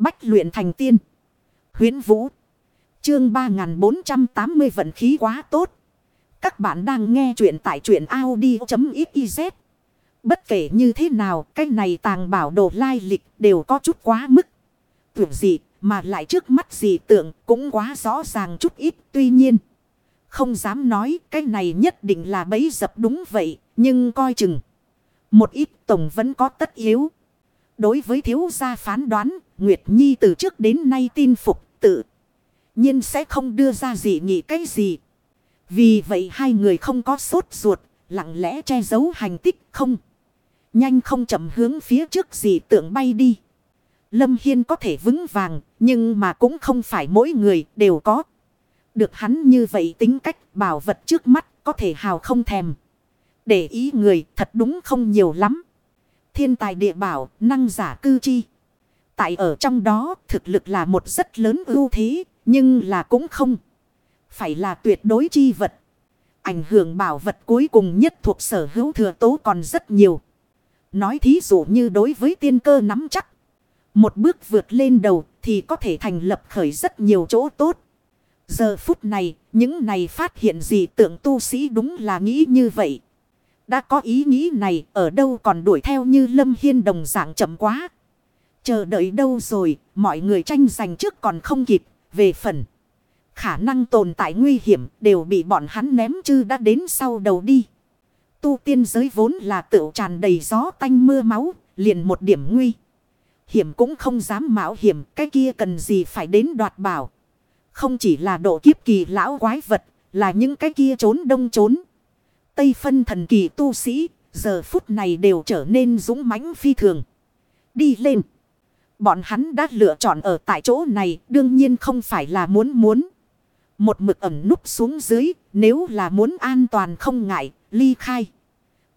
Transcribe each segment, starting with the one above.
Bách luyện thành tiên. Huyến Vũ. Chương 3480 vận khí quá tốt. Các bạn đang nghe truyện tại truyện Audi.xyz. Bất kể như thế nào, cái này tàng bảo đồ lai lịch đều có chút quá mức. Tưởng gì mà lại trước mắt gì tưởng cũng quá rõ ràng chút ít. Tuy nhiên, không dám nói cái này nhất định là bấy dập đúng vậy, nhưng coi chừng. Một ít tổng vẫn có tất yếu. Đối với thiếu gia phán đoán, Nguyệt Nhi từ trước đến nay tin phục tự. nhiên sẽ không đưa ra gì nghĩ cái gì. Vì vậy hai người không có sốt ruột, lặng lẽ che giấu hành tích không. Nhanh không chậm hướng phía trước gì tượng bay đi. Lâm Hiên có thể vững vàng, nhưng mà cũng không phải mỗi người đều có. Được hắn như vậy tính cách bảo vật trước mắt có thể hào không thèm. Để ý người thật đúng không nhiều lắm. Thiên tài địa bảo, năng giả cư chi. Tại ở trong đó thực lực là một rất lớn ưu thế, nhưng là cũng không. Phải là tuyệt đối chi vật. Ảnh hưởng bảo vật cuối cùng nhất thuộc sở hữu thừa tố còn rất nhiều. Nói thí dụ như đối với tiên cơ nắm chắc. Một bước vượt lên đầu thì có thể thành lập khởi rất nhiều chỗ tốt. Giờ phút này, những này phát hiện gì tượng tu sĩ đúng là nghĩ như vậy. Đã có ý nghĩ này ở đâu còn đuổi theo như Lâm Hiên đồng dạng chậm quá. Chờ đợi đâu rồi, mọi người tranh giành trước còn không kịp, về phần. Khả năng tồn tại nguy hiểm đều bị bọn hắn ném chư đã đến sau đầu đi. Tu tiên giới vốn là tựu tràn đầy gió tanh mưa máu, liền một điểm nguy. Hiểm cũng không dám mạo hiểm, cái kia cần gì phải đến đoạt bảo. Không chỉ là độ kiếp kỳ lão quái vật, là những cái kia trốn đông trốn. Tây phân thần kỳ tu sĩ, giờ phút này đều trở nên dũng mãnh phi thường. Đi lên. Bọn hắn đã lựa chọn ở tại chỗ này, đương nhiên không phải là muốn muốn. Một mực ẩm núp xuống dưới, nếu là muốn an toàn không ngại, ly khai.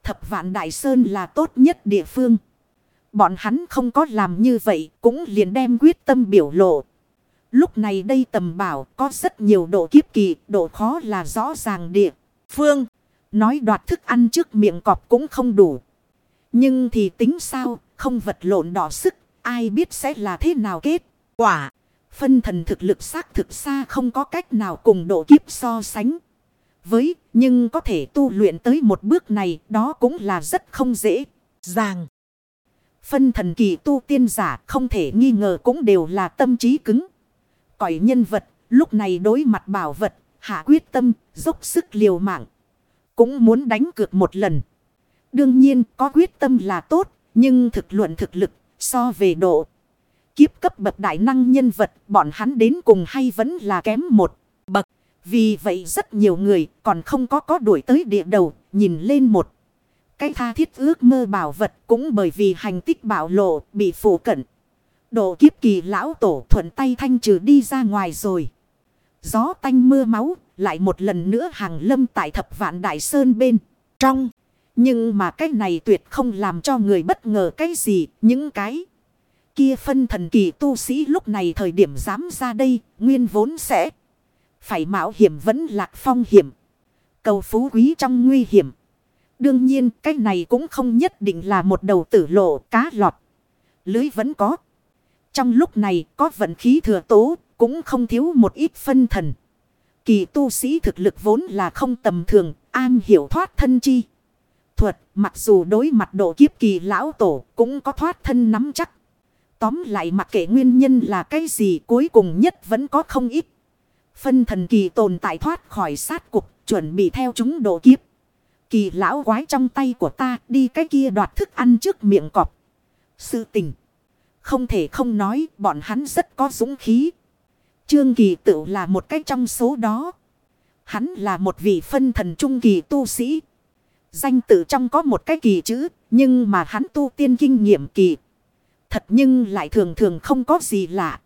Thập vạn đại sơn là tốt nhất địa phương. Bọn hắn không có làm như vậy, cũng liền đem quyết tâm biểu lộ. Lúc này đây tầm bảo có rất nhiều độ kiếp kỳ, độ khó là rõ ràng địa. Phương, nói đoạt thức ăn trước miệng cọp cũng không đủ. Nhưng thì tính sao, không vật lộn đỏ sức, ai biết sẽ là thế nào kết. Quả, phân thần thực lực xác thực xa không có cách nào cùng độ kiếp so sánh. Với, nhưng có thể tu luyện tới một bước này, đó cũng là rất không dễ, dàng. Phân thần kỳ tu tiên giả không thể nghi ngờ cũng đều là tâm trí cứng cõi nhân vật, lúc này đối mặt bảo vật, hạ quyết tâm, dốc sức liều mạng. Cũng muốn đánh cược một lần. Đương nhiên có quyết tâm là tốt, nhưng thực luận thực lực, so về độ. Kiếp cấp bậc đại năng nhân vật, bọn hắn đến cùng hay vẫn là kém một bậc. Vì vậy rất nhiều người còn không có có đuổi tới địa đầu, nhìn lên một. Cái tha thiết ước mơ bảo vật cũng bởi vì hành tích bảo lộ bị phủ cận. Độ kiếp kỳ lão tổ thuận tay thanh trừ đi ra ngoài rồi. Gió tanh mưa máu, lại một lần nữa hàng lâm tại thập vạn đại sơn bên trong. Nhưng mà cái này tuyệt không làm cho người bất ngờ cái gì, những cái kia phân thần kỳ tu sĩ lúc này thời điểm dám ra đây, nguyên vốn sẽ phải mạo hiểm vẫn lạc phong hiểm. Cầu phú quý trong nguy hiểm. Đương nhiên cái này cũng không nhất định là một đầu tử lộ cá lọt. Lưới vẫn có. Trong lúc này có vận khí thừa tố, cũng không thiếu một ít phân thần. Kỳ tu sĩ thực lực vốn là không tầm thường, an hiểu thoát thân chi. Thuật, mặc dù đối mặt độ kiếp kỳ lão tổ, cũng có thoát thân nắm chắc. Tóm lại mặc kệ nguyên nhân là cái gì cuối cùng nhất vẫn có không ít. Phân thần kỳ tồn tại thoát khỏi sát cục, chuẩn bị theo chúng độ kiếp. Kỳ lão quái trong tay của ta đi cái kia đoạt thức ăn trước miệng cọp. Sự tình. Không thể không nói bọn hắn rất có dũng khí. Trương Kỳ tự là một cái trong số đó. Hắn là một vị phân thần trung kỳ tu sĩ. Danh tự trong có một cái kỳ chữ, nhưng mà hắn tu tiên kinh nghiệm kỳ. Thật nhưng lại thường thường không có gì lạ.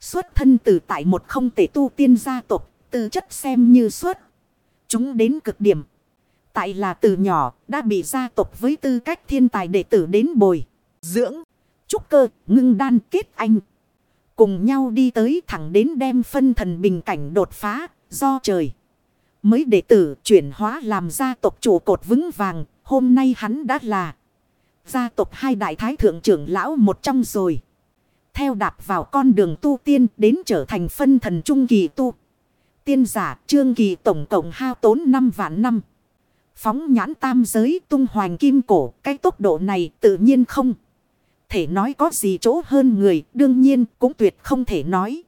Xuất thân từ tại một không thể tu tiên gia tộc, tư chất xem như xuất. Chúng đến cực điểm. Tại là từ nhỏ đã bị gia tộc với tư cách thiên tài đệ tử đến bồi, dưỡng trúc cơ, ngưng đan kết anh. Cùng nhau đi tới thẳng đến đem phân thần bình cảnh đột phá, do trời. Mới đệ tử chuyển hóa làm gia tộc chủ cột vững vàng, hôm nay hắn đã là gia tộc hai đại thái thượng trưởng lão một trong rồi. theo đạp vào con đường tu tiên đến trở thành phân thần trung kỳ tu. Tiên giả trương kỳ tổng cộng hao tốn 5 vạn năm. Phóng nhãn tam giới tung hoành kim cổ, cái tốc độ này tự nhiên không. Thể nói có gì chỗ hơn người, đương nhiên cũng tuyệt không thể nói.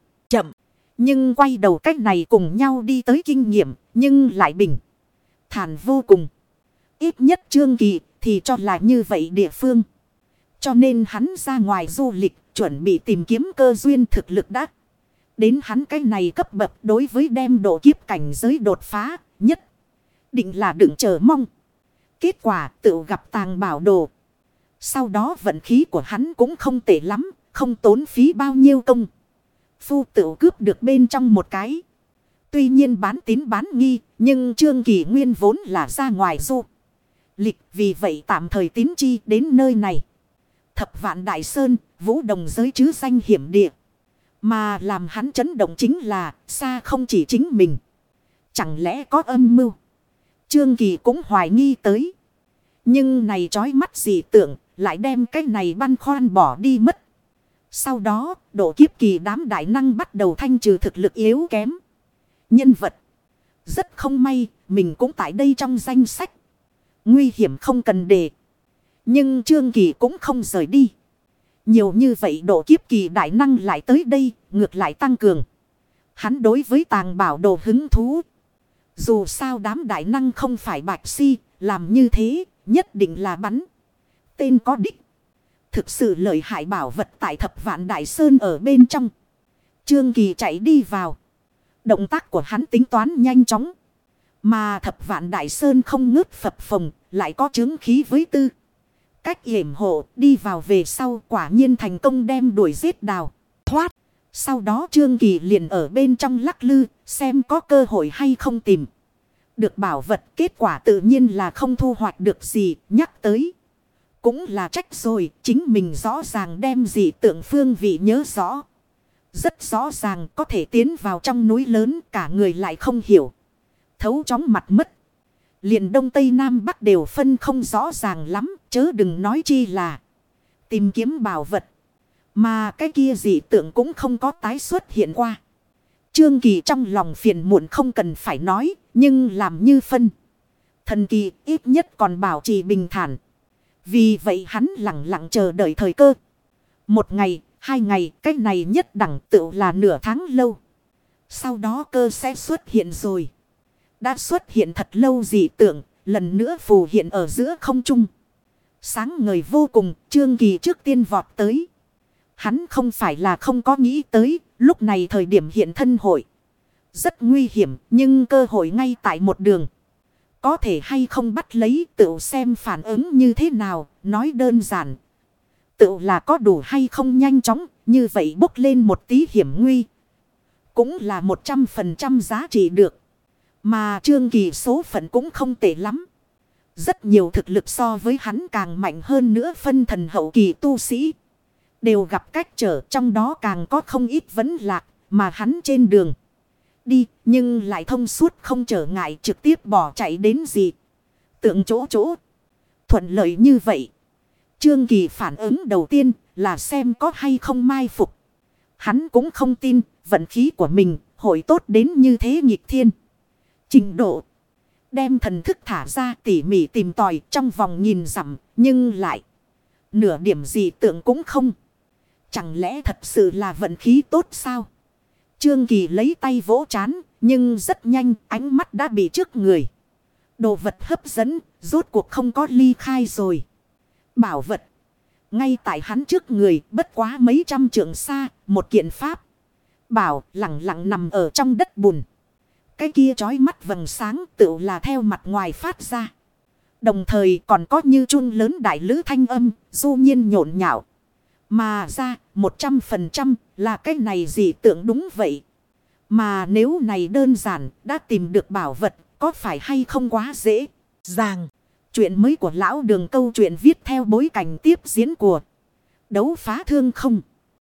Nhưng quay đầu cách này cùng nhau đi tới kinh nghiệm, nhưng lại bình. Thản vô cùng. Ít nhất trương kỳ thì cho là như vậy địa phương. Cho nên hắn ra ngoài du lịch, chuẩn bị tìm kiếm cơ duyên thực lực đắc. Đến hắn cái này cấp bậc đối với đem độ kiếp cảnh giới đột phá, nhất định là đừng chờ mong. Kết quả tự gặp tàng bảo đồ. Sau đó vận khí của hắn cũng không tệ lắm, không tốn phí bao nhiêu công. Phu tự cướp được bên trong một cái. Tuy nhiên bán tín bán nghi, nhưng Trương Kỳ Nguyên vốn là ra ngoài du. Lịch vì vậy tạm thời tín chi đến nơi này. Thập vạn đại sơn, vũ đồng giới chứ danh hiểm địa. Mà làm hắn chấn động chính là xa không chỉ chính mình. Chẳng lẽ có âm mưu. Trương Kỳ cũng hoài nghi tới. Nhưng này trói mắt dị tưởng lại đem cái này băn khoan bỏ đi mất. Sau đó, độ kiếp kỳ đám đại năng bắt đầu thanh trừ thực lực yếu kém. Nhân vật. Rất không may, mình cũng tại đây trong danh sách. Nguy hiểm không cần đề. Nhưng Trương Kỳ cũng không rời đi. Nhiều như vậy độ kiếp kỳ đại năng lại tới đây, ngược lại tăng cường. Hắn đối với tàng bảo đồ hứng thú. Dù sao đám đại năng không phải bạch si, làm như thế, nhất định là bắn. Tên có đích. Thực sự lợi hại bảo vật tại thập vạn đại sơn ở bên trong. Trương Kỳ chạy đi vào. Động tác của hắn tính toán nhanh chóng. Mà thập vạn đại sơn không ngớt phập phồng, lại có chứng khí với tư. Cách hiểm hộ đi vào về sau quả nhiên thành công đem đuổi giết đào. Thoát. Sau đó Trương Kỳ liền ở bên trong lắc lư, xem có cơ hội hay không tìm. Được bảo vật kết quả tự nhiên là không thu hoạch được gì, nhắc tới. Cũng là trách rồi, chính mình rõ ràng đem dị tượng phương vị nhớ rõ. Rất rõ ràng có thể tiến vào trong núi lớn cả người lại không hiểu. Thấu chóng mặt mất. liền đông tây nam bắc đều phân không rõ ràng lắm, chớ đừng nói chi là tìm kiếm bảo vật. Mà cái kia dị tượng cũng không có tái xuất hiện qua. Trương Kỳ trong lòng phiền muộn không cần phải nói, nhưng làm như phân. Thần kỳ ít nhất còn bảo trì bình thản. Vì vậy hắn lặng lặng chờ đợi thời cơ. Một ngày, hai ngày, cái này nhất đẳng tựu là nửa tháng lâu. Sau đó cơ sẽ xuất hiện rồi. Đã xuất hiện thật lâu dị tượng, lần nữa phù hiện ở giữa không trung. Sáng người vô cùng, Trương Kỳ trước tiên vọt tới. Hắn không phải là không có nghĩ tới, lúc này thời điểm hiện thân hội. Rất nguy hiểm, nhưng cơ hội ngay tại một đường. Có thể hay không bắt lấy tự xem phản ứng như thế nào, nói đơn giản. Tự là có đủ hay không nhanh chóng, như vậy bốc lên một tí hiểm nguy. Cũng là một trăm phần trăm giá trị được. Mà trương kỳ số phận cũng không tệ lắm. Rất nhiều thực lực so với hắn càng mạnh hơn nữa phân thần hậu kỳ tu sĩ. Đều gặp cách trở trong đó càng có không ít vấn lạc mà hắn trên đường. Đi, nhưng lại thông suốt không trở ngại trực tiếp bỏ chạy đến gì. Tượng chỗ chỗ. Thuận lợi như vậy. Trương Kỳ phản ứng đầu tiên là xem có hay không mai phục. Hắn cũng không tin vận khí của mình hội tốt đến như thế nghịch thiên. Trình độ. Đem thần thức thả ra tỉ mỉ tìm tòi trong vòng nhìn dặm, nhưng lại. Nửa điểm gì tượng cũng không. Chẳng lẽ thật sự là vận khí tốt sao? Trương Kỳ lấy tay vỗ chán, nhưng rất nhanh ánh mắt đã bị trước người. Đồ vật hấp dẫn, rốt cuộc không có ly khai rồi. Bảo vật. Ngay tại hắn trước người, bất quá mấy trăm trượng xa, một kiện pháp. Bảo lặng lặng nằm ở trong đất bùn. Cái kia trói mắt vầng sáng tự là theo mặt ngoài phát ra. Đồng thời còn có như chun lớn đại lữ thanh âm, du nhiên nhộn nhạo. Mà ra, một trăm phần trăm là cái này gì tưởng đúng vậy. Mà nếu này đơn giản, đã tìm được bảo vật, có phải hay không quá dễ? Ràng, chuyện mới của lão đường câu chuyện viết theo bối cảnh tiếp diễn của đấu phá thương không.